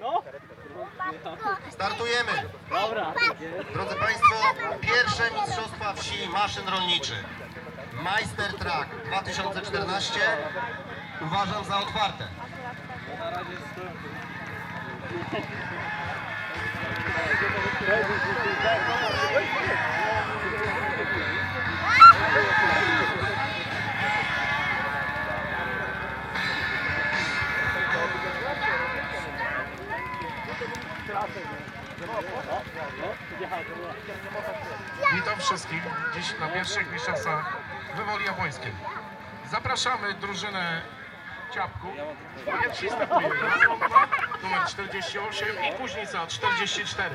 No, Startujemy. dobra. Drodzy Państwo, pierwsze Mistrzostwa Wsi Maszyn Rolniczych. Majster Track 2014 uważam za otwarte. Na razie. Witam wszystkich dziś na pierwszych mistrzostwach w Woli Japońskiej. Zapraszamy drużynę Ciapku. Startuje Jasłomba, numer 48 i Kuźnica 44.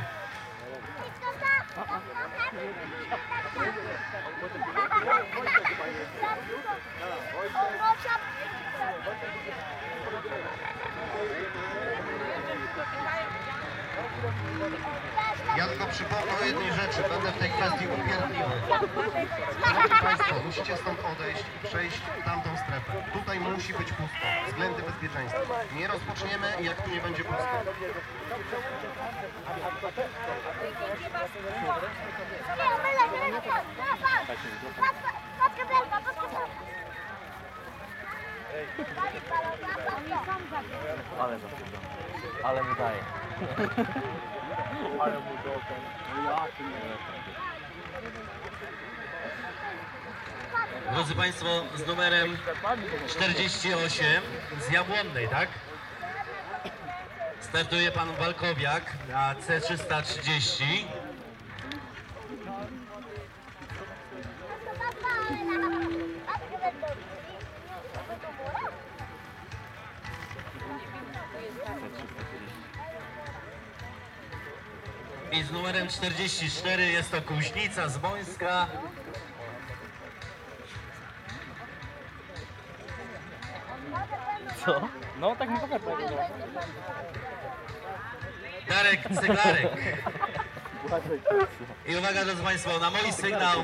Ja tylko przypomnę o jednej rzeczy, będę w tej kwestii upierdliwy. Drodzy Państwo, musicie stąd odejść i przejść tamtą strefę. Tutaj musi być pusto, względy bezpieczeństwa. Nie rozpoczniemy, jak tu nie będzie pusto. Ale zaskoczony. Ale mu daje. Ale mu Drodzy Państwo, z numerem 48 z Jabłonnej, tak? Startuje Pan Walkowiak na C330. I z numerem 44 jest to Kuźnica z Bońska. Co? No, tak mi pokazał. Darek Cyglarek. I uwaga drodzy Państwo, na mój sygnał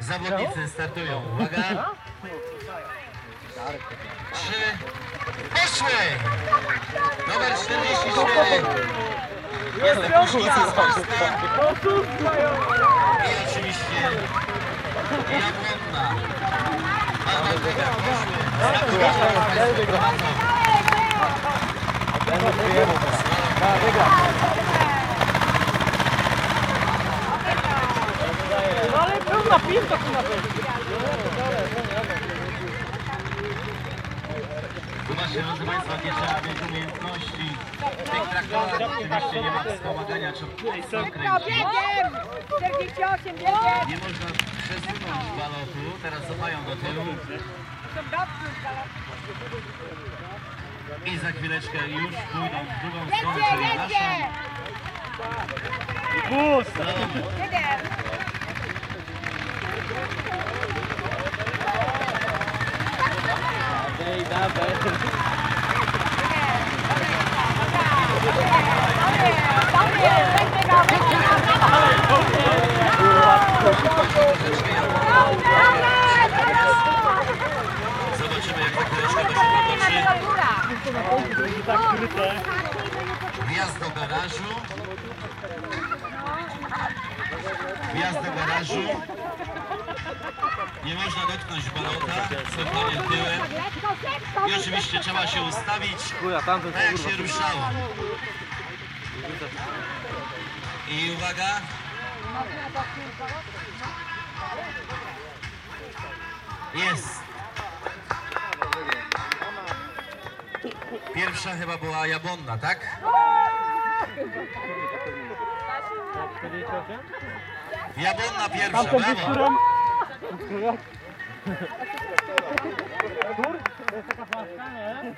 zawodnicy startują. Uwaga. Trzy. Poszły! Numer 44. Jest Kuźnica z Polska. I oczywiście Jabłonna. Pan Walkowiak poszły. Startują Państwo. No ale pełna pinta tu na pewno. Zobaczcie, drodzy Państwo, jakie trzeba mieć umiejętności. W tych traktorach oczywiście nie ma wspomagania, czy okręci. Biegiem! 48 biegiem! Nie można przesunąć balotu, teraz cofają do tyłu i za chwileczkę już pójdą w drugą stronę, czyli naszą Bus! stronę. Jedzie! Dej, dawaj. Zobaczymy, jak za chwileczkę to się potoczy. Tak kryte. Wjazd do garażu. Wjazd do garażu. Nie można dotknąć balota, cofanie tyłem. I oczywiście trzeba się ustawić tak jak się ruszało. I uwaga. Jest. Pierwsza chyba była Jabłonna, tak? 48? Jabłonna pierwsza, brawo. Kur? To jest taka flaszka, nie?